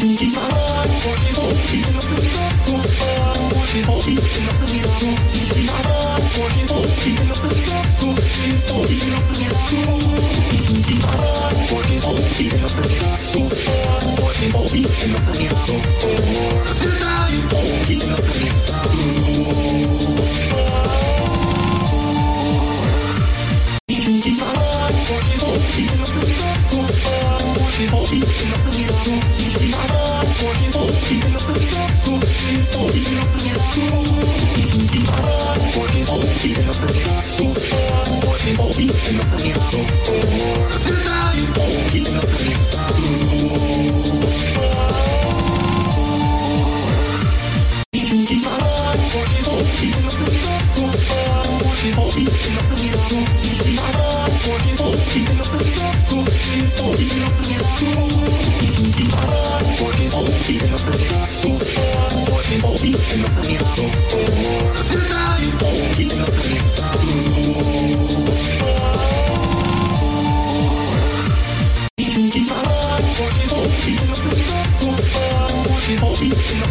Keep Keep Keep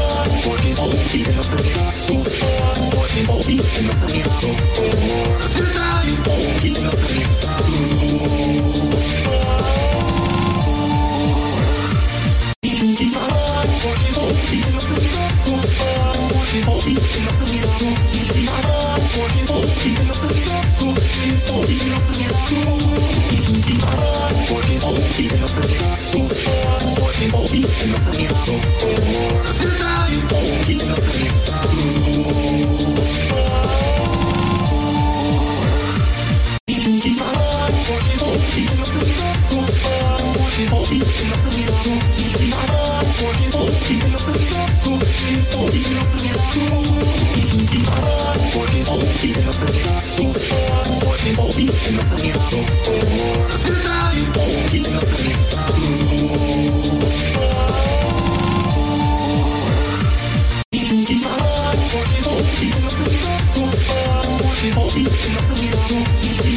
Keep in the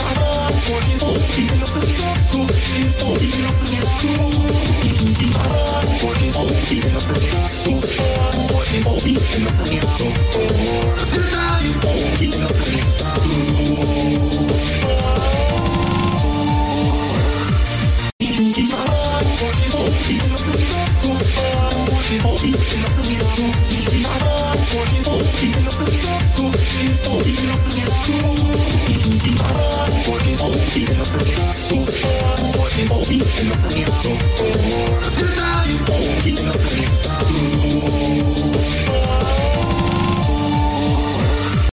Oh, Oh, Keep on the